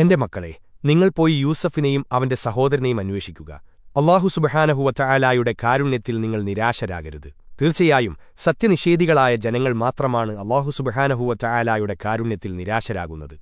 എന്റെ മക്കളെ നിങ്ങൾ പോയി യൂസഫിനെയും അവന്റെ സഹോദരനെയും അന്വേഷിക്കുക. അള്ളാഹു സുബഹാനഹുവറ്റായാലായുടെ കാരുണ്യത്തിൽ നിങ്ങൾ നിരാശരാകരുത്. തീർച്ചയായും സത്യനിഷേധികളായ ജനങ്ങൾ മാത്രമാണ് അള്ളാഹു സുബഹാനഹുവറ്റായാലായുടെ കാരുണ്യത്തിൽ നിരാശരാകുന്നത്.